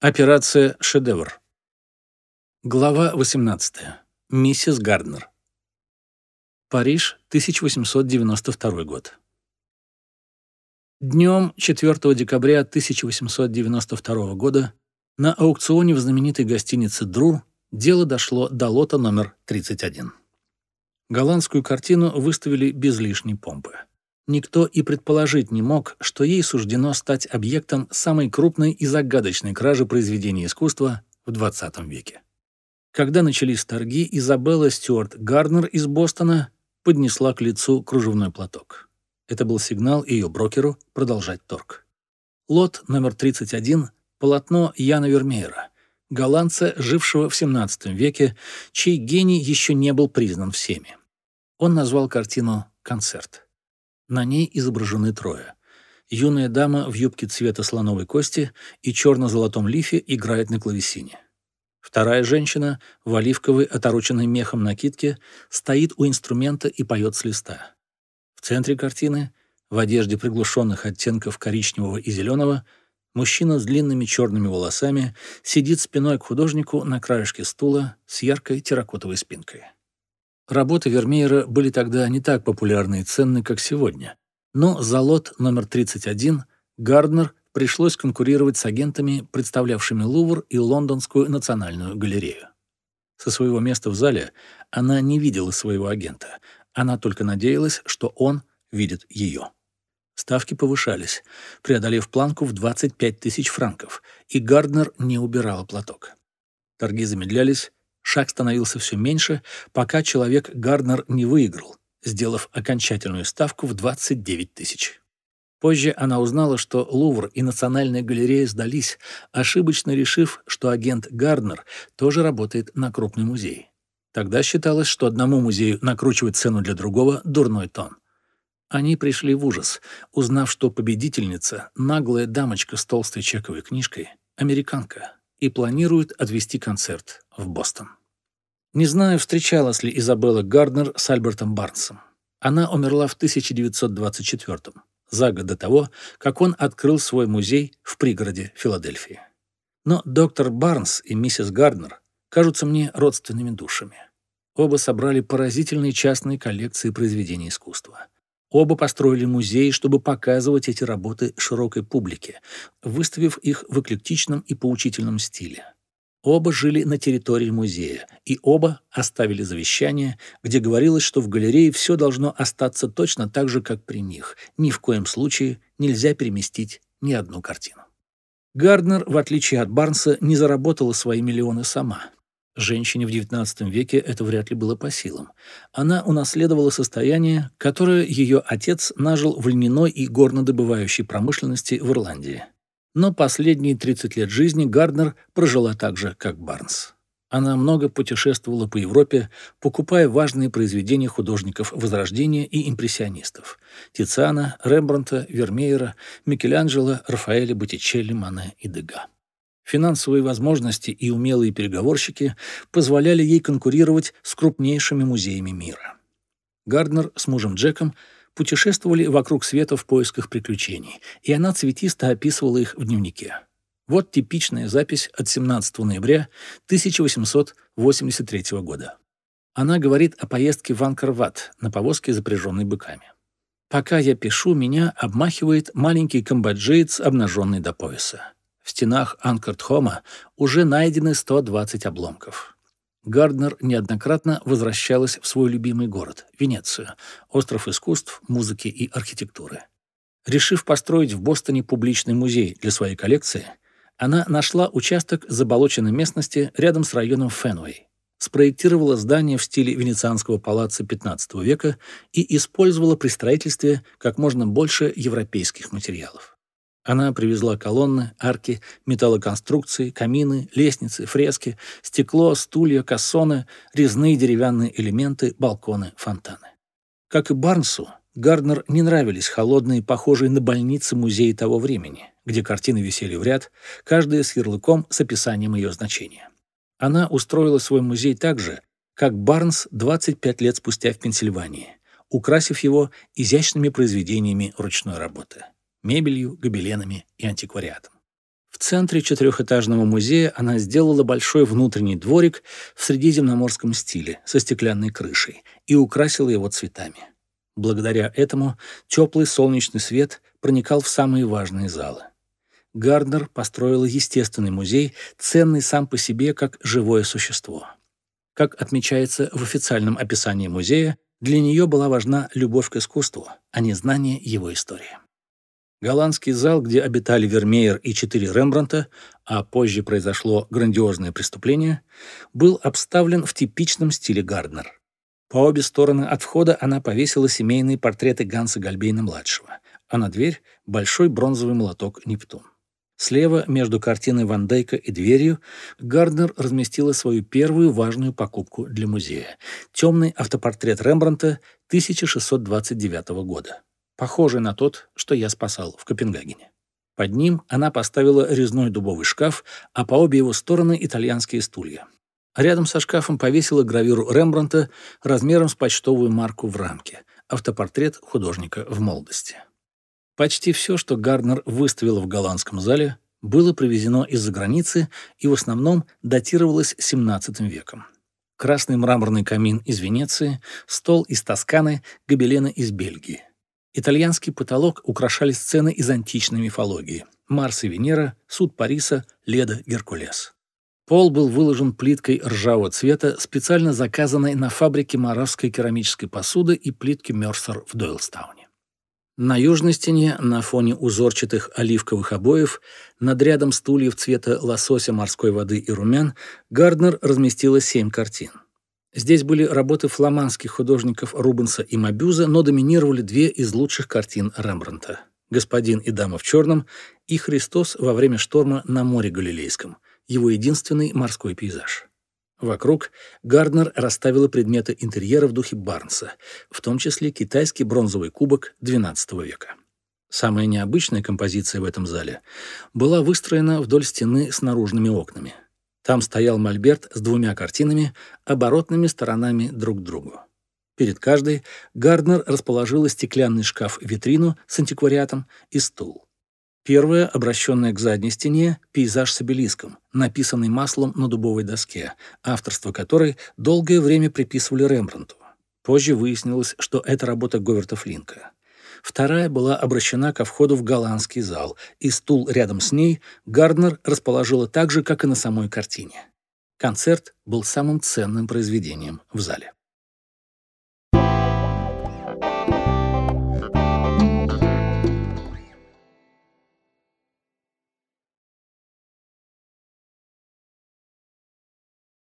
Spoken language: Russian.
Операция «Шедевр». Глава 18. Миссис Гарднер. Париж, 1892 год. Днем 4 декабря 1892 года на аукционе в знаменитой гостинице «Дру» дело дошло до лота номер 31. Голландскую картину выставили без лишней помпы. Никто и предположить не мог, что ей суждено стать объектом самой крупной и загадочной кражи произведений искусства в XX веке. Когда начались торги, Изабелла Стюарт Гарнер из Бостона поднесла к лицу кружевной платок. Это был сигнал ее брокеру продолжать торг. Лот номер 31 — полотно Яна Вермеера, голландца, жившего в XVII веке, чей гений еще не был признан всеми. Он назвал картину «Концерт». На ней изображены трое. Юная дама в юбке цвета слоновой кости и черно-золотом лифе играет на клавесине. Вторая женщина в оливковой, отороченной мехом накидке, стоит у инструмента и поет с листа. В центре картины, в одежде приглушенных оттенков коричневого и зеленого, мужчина с длинными черными волосами сидит спиной к художнику на краешке стула с яркой терракотовой спинкой. Работы Вермеера были тогда не так популярны и ценны, как сегодня. Но за лот номер 31 Гарднер пришлось конкурировать с агентами, представлявшими Лувр и Лондонскую национальную галерею. Со своего места в зале она не видела своего агента. Она только надеялась, что он видит ее. Ставки повышались, преодолев планку в 25 тысяч франков, и Гарднер не убирала платок. Торги замедлялись, Шаг становился все меньше, пока человек Гарднер не выиграл, сделав окончательную ставку в 29 тысяч. Позже она узнала, что Лувр и Национальная галерея сдались, ошибочно решив, что агент Гарднер тоже работает на крупный музей. Тогда считалось, что одному музею накручивать цену для другого – дурной тон. Они пришли в ужас, узнав, что победительница – наглая дамочка с толстой чековой книжкой, американка, и планирует отвести концерт в Бостон. Не знаю, встречалась ли Изабелла Гарднер с Альбертом Барнсом. Она умерла в 1924 за год до того, как он открыл свой музей в пригороде Филадельфии. Но доктор Барнс и миссис Гарднер кажутся мне родственными душами. Оба собрали поразительные частные коллекции произведений искусства. Оба построили музей, чтобы показывать эти работы широкой публике, выставив их в эклектичном и поучительном стиле. Оба жили на территории музея, и оба оставили завещание, где говорилось, что в галерее все должно остаться точно так же, как при них. Ни в коем случае нельзя переместить ни одну картину. Гарднер, в отличие от Барнса, не заработала свои миллионы сама. Женщине в XIX веке это вряд ли было по силам. Она унаследовала состояние, которое ее отец нажил в льняной и горнодобывающей промышленности в Ирландии. Но последние 30 лет жизни Гарднер прожила так же, как Барнс. Она много путешествовала по Европе, покупая важные произведения художников Возрождения и импрессионистов – Тициана, Рембрандта, Вермеера, Микеланджело, Рафаэля, Боттичелли, Мане и Дега. Финансовые возможности и умелые переговорщики позволяли ей конкурировать с крупнейшими музеями мира. Гарднер с мужем Джеком путешествовали вокруг света в поисках приключений, и она цветисто описывала их в дневнике. Вот типичная запись от 17 ноября 1883 года. Она говорит о поездке в Анкарват на повозке, запряженной быками. «Пока я пишу, меня обмахивает маленький камбоджиец, обнаженный до пояса. В стенах Анкартхома уже найдены 120 обломков. Гарднер неоднократно возвращалась в свой любимый город – Венецию, остров искусств, музыки и архитектуры. Решив построить в Бостоне публичный музей для своей коллекции, она нашла участок заболоченной местности рядом с районом Фенуэй, спроектировала здание в стиле венецианского палаца XV века и использовала при строительстве как можно больше европейских материалов. Она привезла колонны, арки, металлоконструкции, камины, лестницы, фрески, стекло, стулья, кассоны, резные деревянные элементы, балконы, фонтаны. Как и Барнсу, Гарднер не нравились холодные, похожие на больницы музеи того времени, где картины висели в ряд, каждая с ярлыком с описанием ее значения. Она устроила свой музей так же, как Барнс 25 лет спустя в Пенсильвании, украсив его изящными произведениями ручной работы мебелью, гобеленами и антиквариатом. В центре четырехэтажного музея она сделала большой внутренний дворик в средиземноморском стиле со стеклянной крышей и украсила его цветами. Благодаря этому теплый солнечный свет проникал в самые важные залы. Гарднер построила естественный музей, ценный сам по себе как живое существо. Как отмечается в официальном описании музея, для нее была важна любовь к искусству, а не знание его истории. Голландский зал, где обитали Вермеер и четыре Рембранта, а позже произошло грандиозное преступление, был обставлен в типичном стиле Гарднер. По обе стороны от входа она повесила семейные портреты Ганса Гальбейна-младшего, а на дверь — большой бронзовый молоток «Нептун». Слева, между картиной Ван Дейка и дверью, Гарднер разместила свою первую важную покупку для музея — темный автопортрет Рембранта 1629 года, похожий на тот, что я спасал в Копенгагене. Под ним она поставила резной дубовый шкаф, а по обе его стороны — итальянские стулья. Рядом со шкафом повесила гравюру Рембранта размером с почтовую марку в рамке — автопортрет художника в молодости. Почти все, что Гарднер выставила в голландском зале, было привезено из-за границы и в основном датировалось XVII веком. Красный мраморный камин из Венеции, стол из Тосканы, гобелены из Бельгии. Итальянский потолок украшали сцены из античной мифологии. Марс и Венера, суд Париса, Леда, Геркулес. Пол был выложен плиткой ржавого цвета, специально заказанной на фабрике моравской керамической посуды и плитки Мерсер в Дойлстауне. На южной стене, на фоне узорчатых оливковых обоев, над рядом стульев цвета лосося, морской воды и румян, Гарднер разместила семь картин. Здесь были работы фламандских художников Рубенса и Мабюза, но доминировали две из лучших картин Рембрандта «Господин и дама в черном» и «Христос во время шторма на море Галилейском», его единственный морской пейзаж. Вокруг Гарднер расставила предметы интерьера в духе Барнса, в том числе китайский бронзовый кубок XII века. Самая необычная композиция в этом зале была выстроена вдоль стены с наружными окнами. Там стоял мольберт с двумя картинами, оборотными сторонами друг к другу. Перед каждой Гарднер расположила стеклянный шкаф-витрину с антиквариатом и стул. Первая, обращенная к задней стене, пейзаж с обелиском, написанный маслом на дубовой доске, авторство которой долгое время приписывали Рембрандту. Позже выяснилось, что это работа Говерта Флинка. Вторая была обращена ко входу в голландский зал, и стул рядом с ней Гарднер расположила так же, как и на самой картине. Концерт был самым ценным произведением в зале.